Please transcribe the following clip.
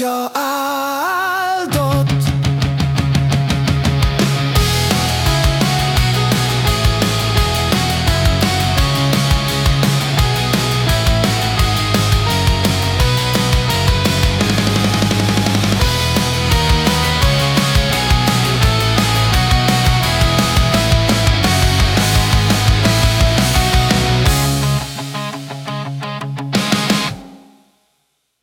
your eyes. Ah.